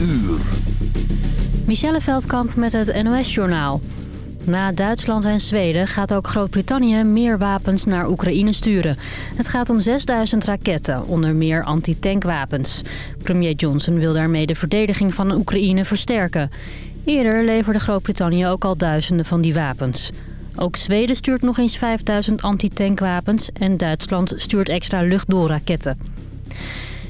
uur. Michelle Veldkamp met het NOS-journaal. Na Duitsland en Zweden gaat ook Groot-Brittannië meer wapens naar Oekraïne sturen. Het gaat om 6000 raketten, onder meer antitankwapens. Premier Johnson wil daarmee de verdediging van Oekraïne versterken. Eerder leverde Groot-Brittannië ook al duizenden van die wapens. Ook Zweden stuurt nog eens 5000 antitankwapens en Duitsland stuurt extra luchtdoorraketten.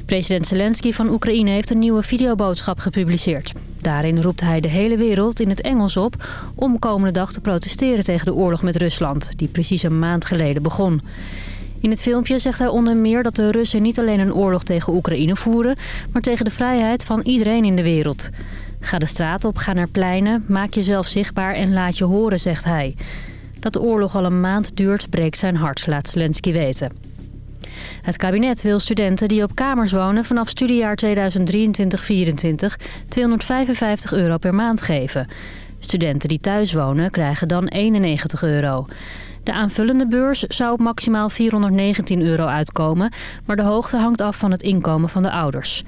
President Zelensky van Oekraïne heeft een nieuwe videoboodschap gepubliceerd. Daarin roept hij de hele wereld in het Engels op om komende dag te protesteren tegen de oorlog met Rusland, die precies een maand geleden begon. In het filmpje zegt hij onder meer dat de Russen niet alleen een oorlog tegen Oekraïne voeren, maar tegen de vrijheid van iedereen in de wereld. Ga de straat op, ga naar pleinen, maak jezelf zichtbaar en laat je horen, zegt hij. Dat de oorlog al een maand duurt, breekt zijn hart, laat Zelensky weten. Het kabinet wil studenten die op kamers wonen vanaf studiejaar 2023-2024 255 euro per maand geven. Studenten die thuis wonen krijgen dan 91 euro. De aanvullende beurs zou op maximaal 419 euro uitkomen, maar de hoogte hangt af van het inkomen van de ouders.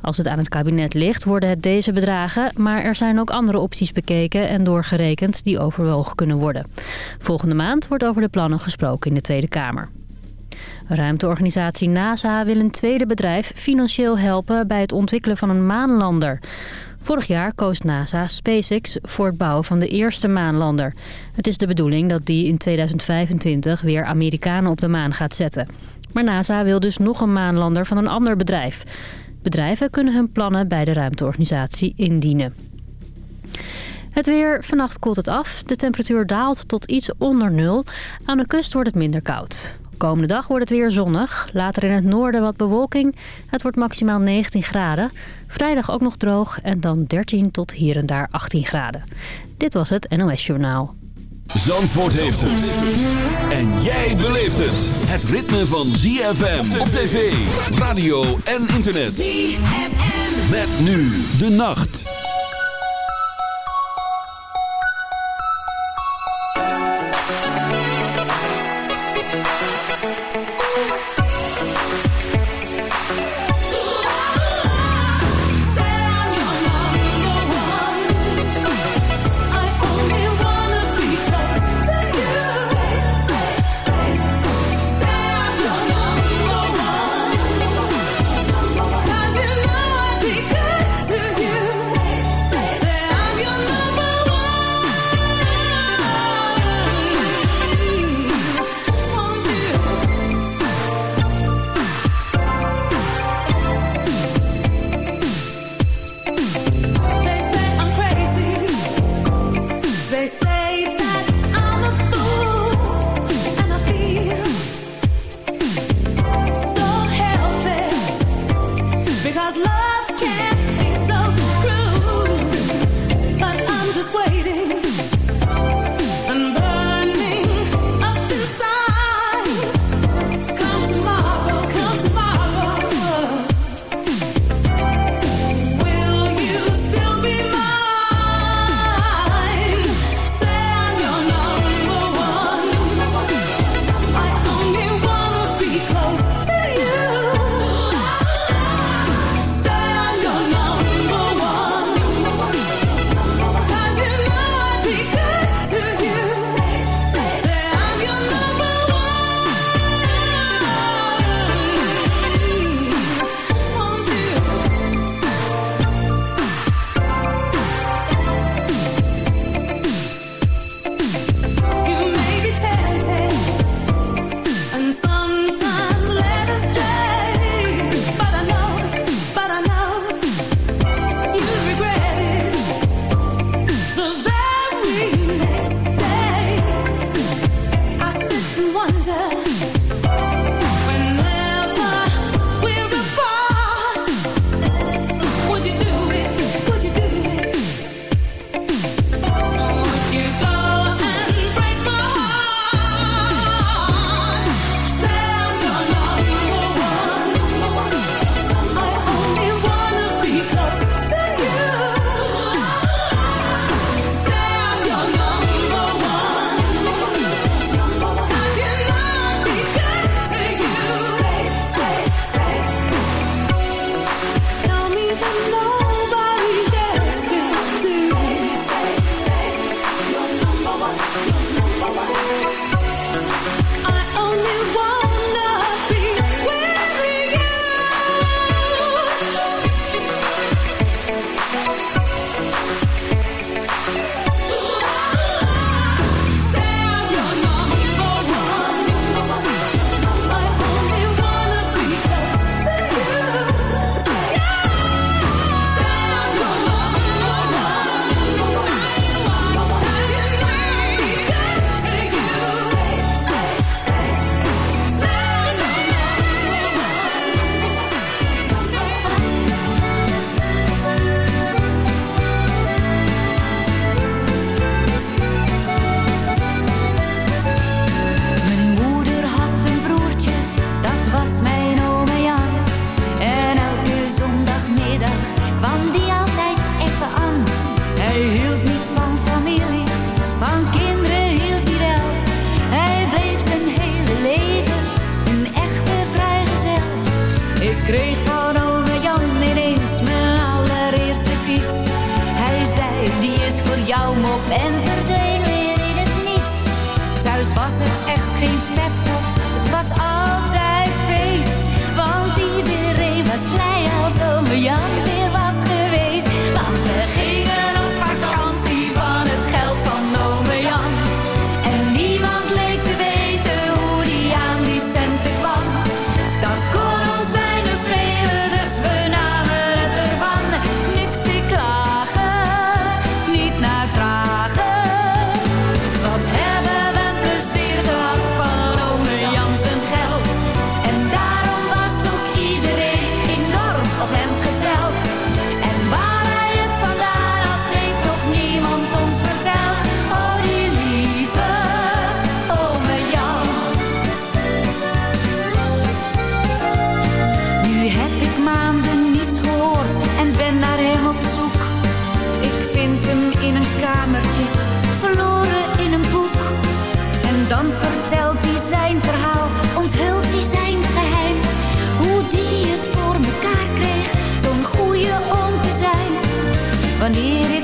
Als het aan het kabinet ligt, worden het deze bedragen... maar er zijn ook andere opties bekeken en doorgerekend die overwogen kunnen worden. Volgende maand wordt over de plannen gesproken in de Tweede Kamer. Ruimteorganisatie NASA wil een tweede bedrijf financieel helpen bij het ontwikkelen van een maanlander. Vorig jaar koos NASA SpaceX voor het bouwen van de eerste maanlander. Het is de bedoeling dat die in 2025 weer Amerikanen op de maan gaat zetten. Maar NASA wil dus nog een maanlander van een ander bedrijf. Bedrijven kunnen hun plannen bij de ruimteorganisatie indienen. Het weer, vannacht koelt het af. De temperatuur daalt tot iets onder nul. Aan de kust wordt het minder koud. Komende dag wordt het weer zonnig. Later in het noorden wat bewolking. Het wordt maximaal 19 graden. Vrijdag ook nog droog en dan 13 tot hier en daar 18 graden. Dit was het NOS Journaal. Zandvoort heeft het. En jij beleeft het. Het ritme van ZFM op tv, radio en internet. ZFM. Met nu de nacht.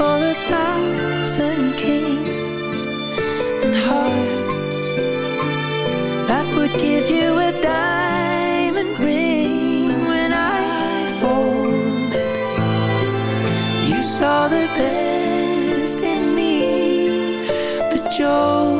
for a thousand kings and hearts that would give you a diamond ring when I fold. You saw the best in me, the joy.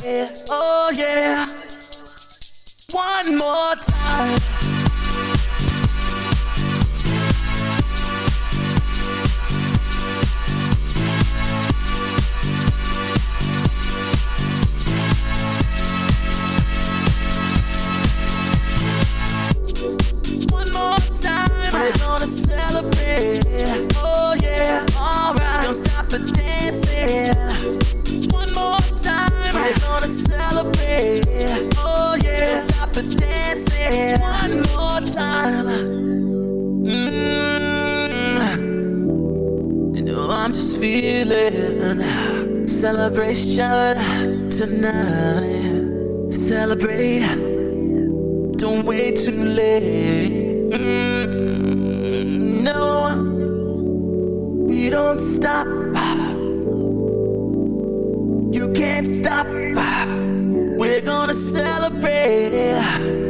Celebrate. Oh yeah. One more time. One more time. Mm. Know I'm just feeling celebration tonight. Celebrate. Don't wait too late. Mm, no, we don't stop. You can't stop. We're gonna celebrate.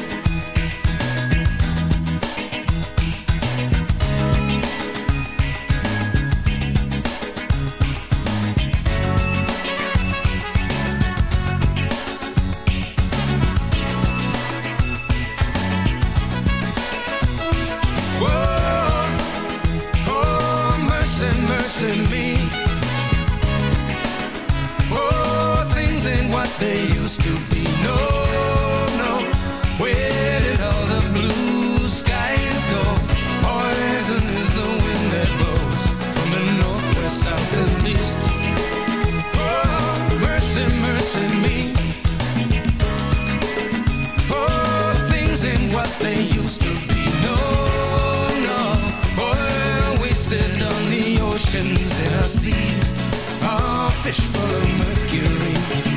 Oceans and our seas. Oh, fish full of mercury.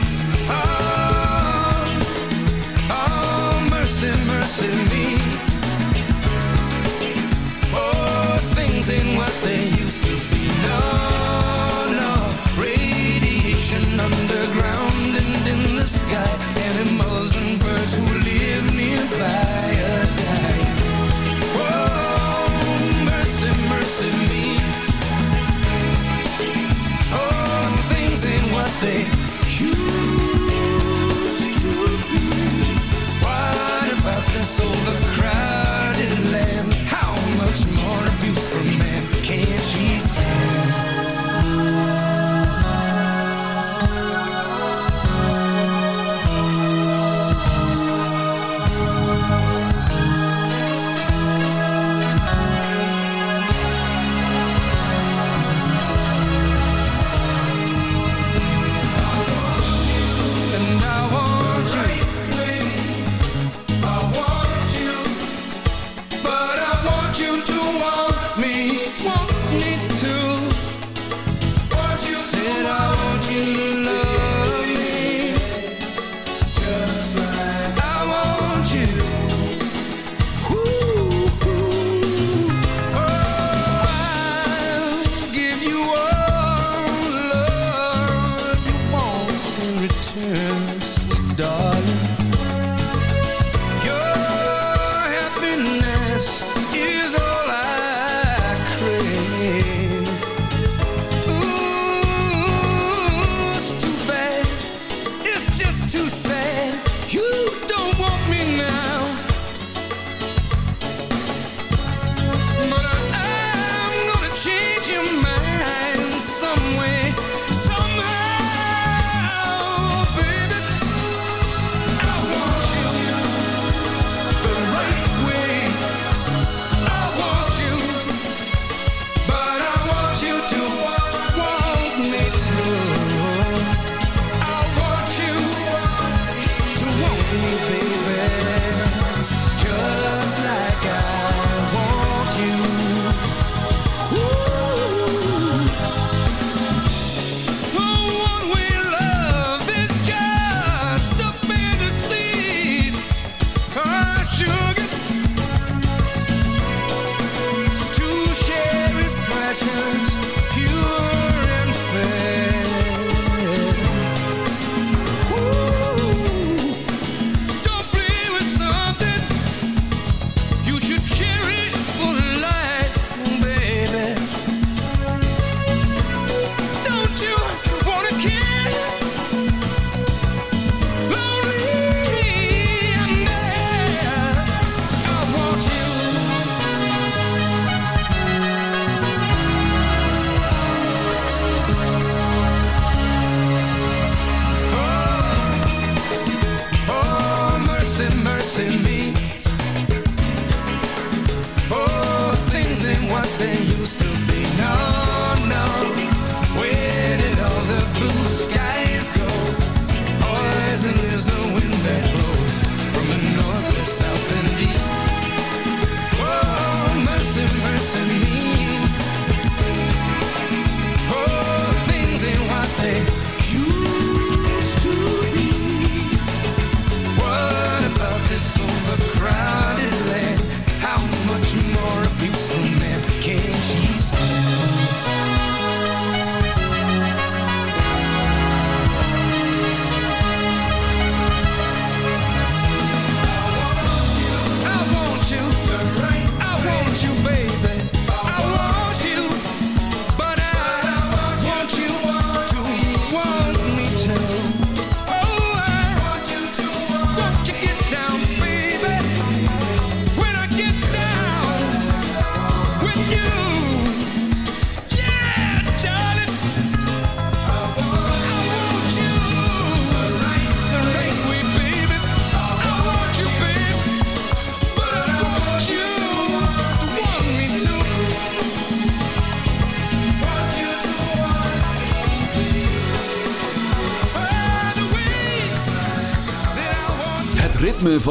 me now.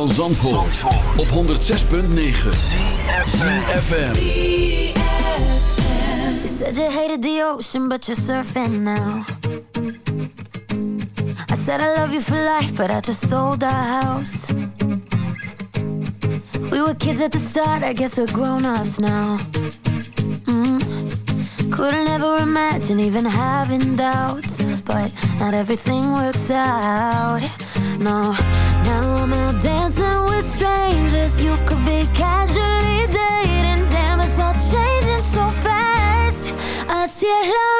van Zandvoort, Zandvoort. op 106.9 CFFM You said you hated the ocean but you're surfing now. I said I love you for life but I just sold our house. We were kids at the start, I guess we're grown-ups now. Mm. Couldn't ever imagine even having doubts But not everything works out, no. I'm out dancing with strangers. You could be casually dating. Damn, it's all changing so fast. I see.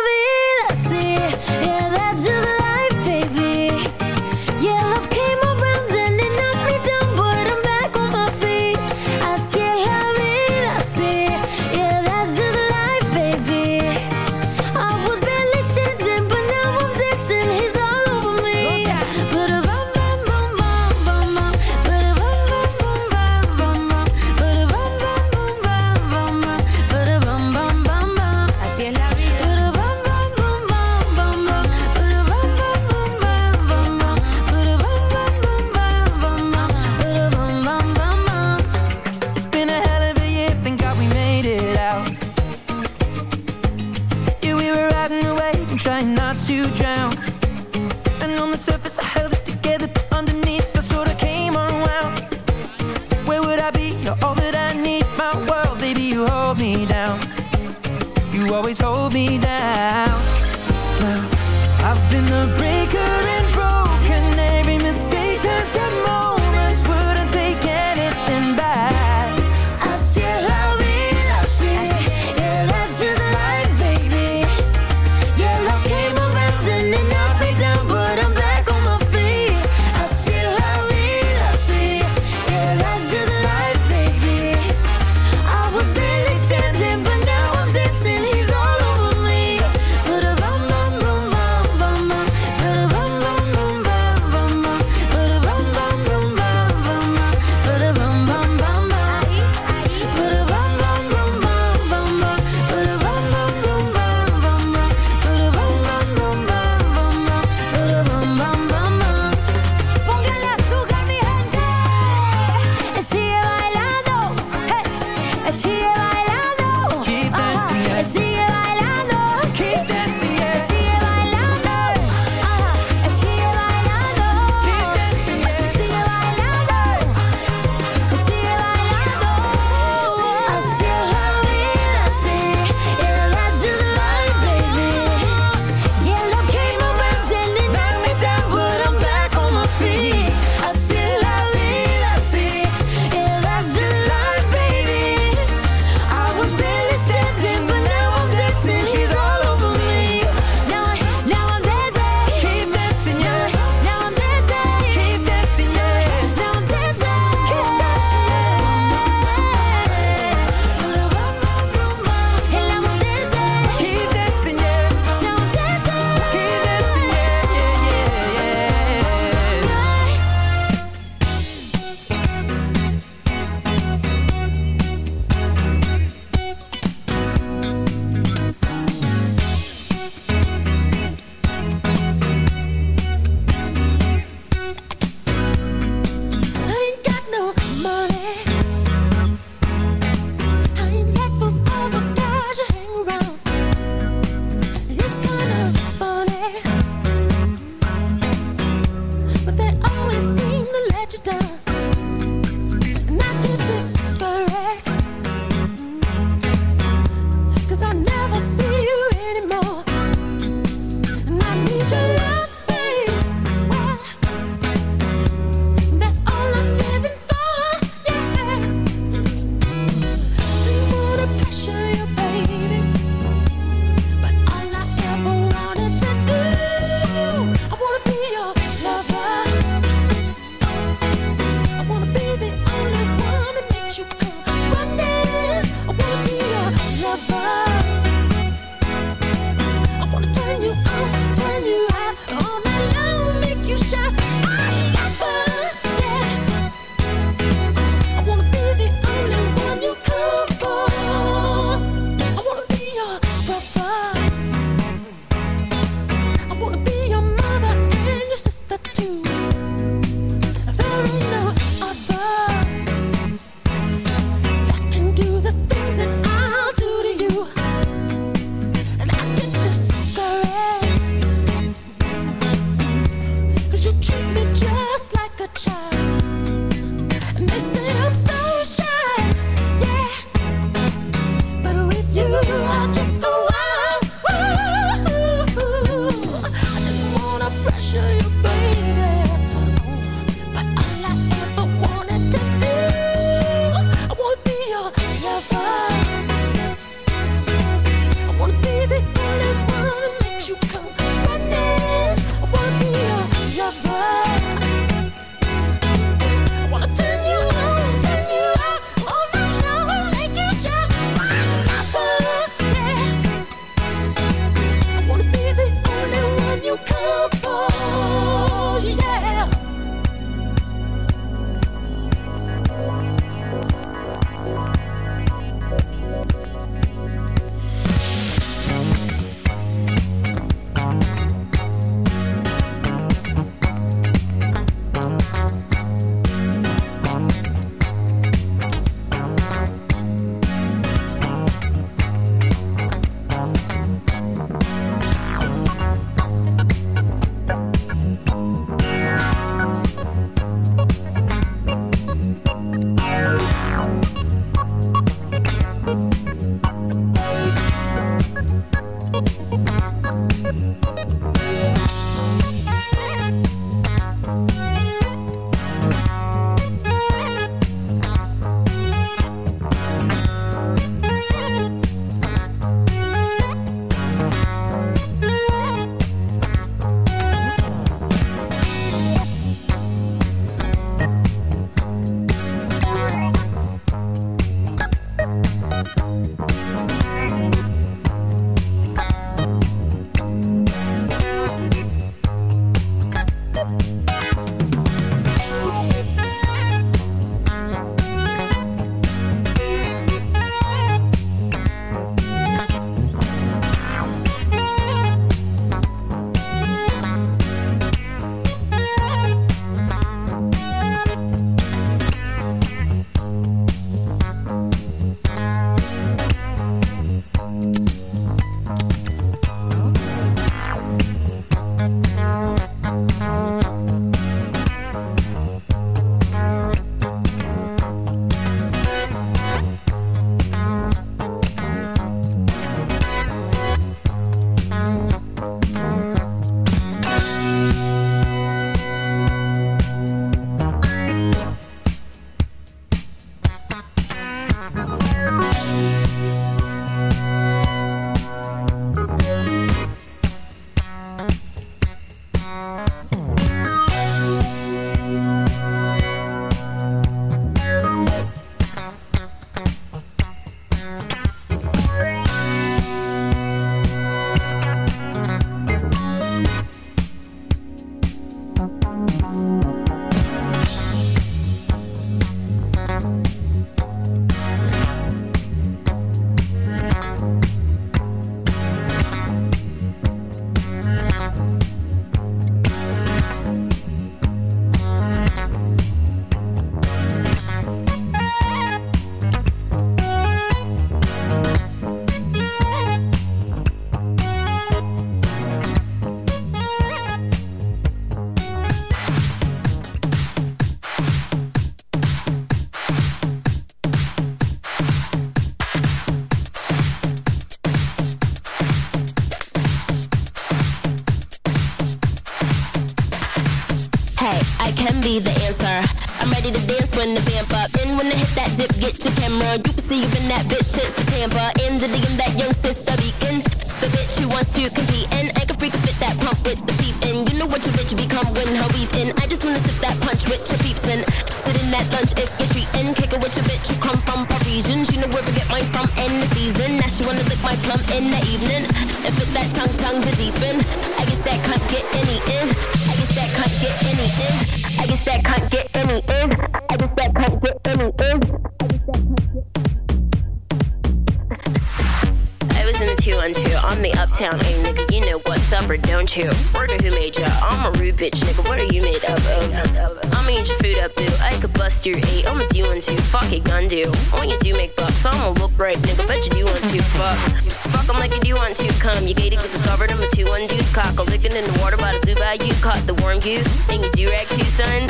to get discovered. I'm a two one deuce cock. I'm in the water by the blue bayou. Caught the warm goose and you do rag too, son.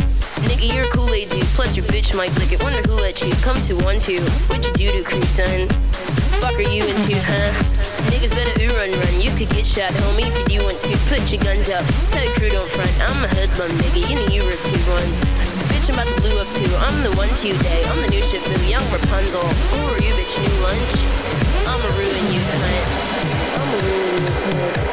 Nigga, you're a Kool Aid dude. Plus your bitch might lick it. Wonder who let you come to one two. What you do to crew, son? Fuck are you into, huh? Niggas better ooh run run. You could get shot, homie, if you want to. Put your guns up. Tell your crew don't front. I'm a hoodlum, nigga. You know you were two ones. Bitch, I'm about to blue up too. I'm the one to you day. I'm the new ship. The young Rapunzel. Who are you, bitch? New lunch? I'ma ruin you. Thank you.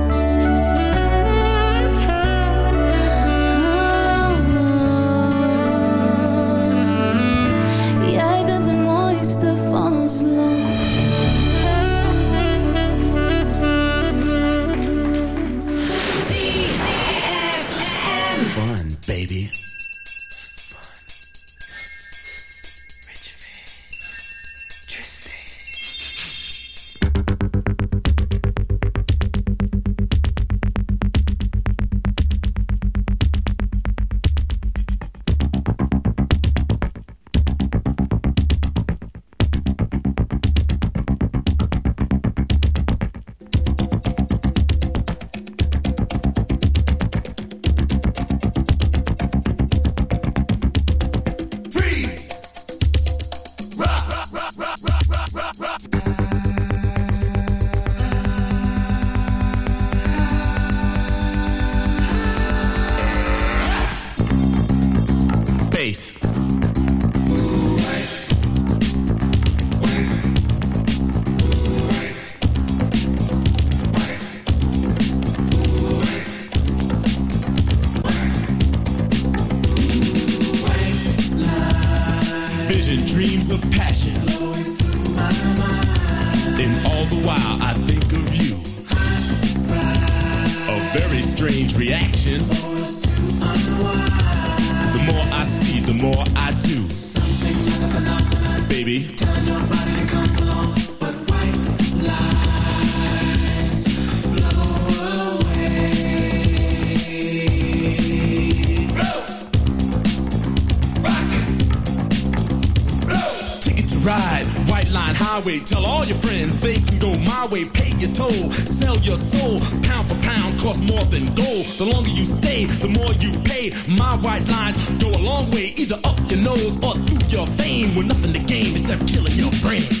To ride, white line highway. Tell all your friends they can go my way. Pay your toll, sell your soul. Pound for pound, cost more than gold. The longer you stay, the more you pay. My white lines go a long way, either up your nose or your fame With nothing to gain except killing your brain.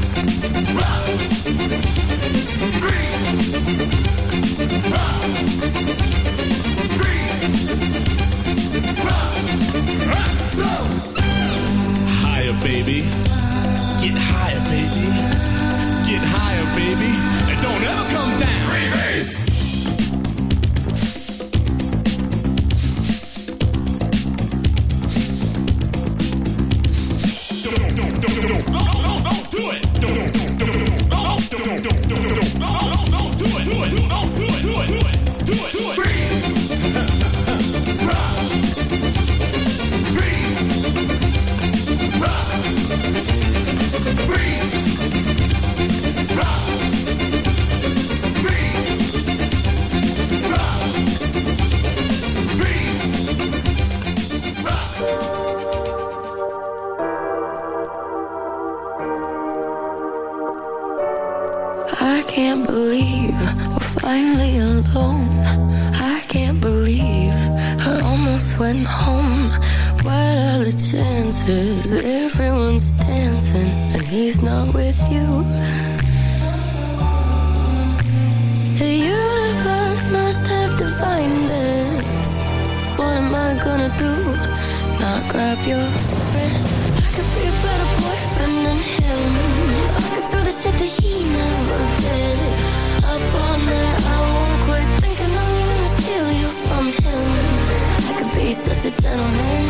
be such a gentleman.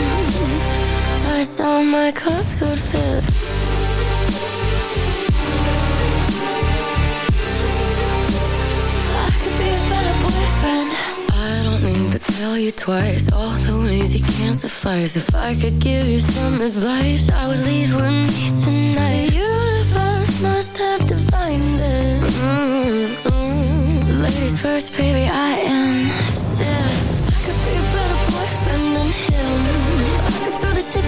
Plus all my clothes would fit. I could be a better boyfriend. I don't need to tell you twice all the ways you can't suffice. If I could give you some advice, I would leave with me tonight. The universe must have defined it. Mm-mm. Ladies first, baby, I insist.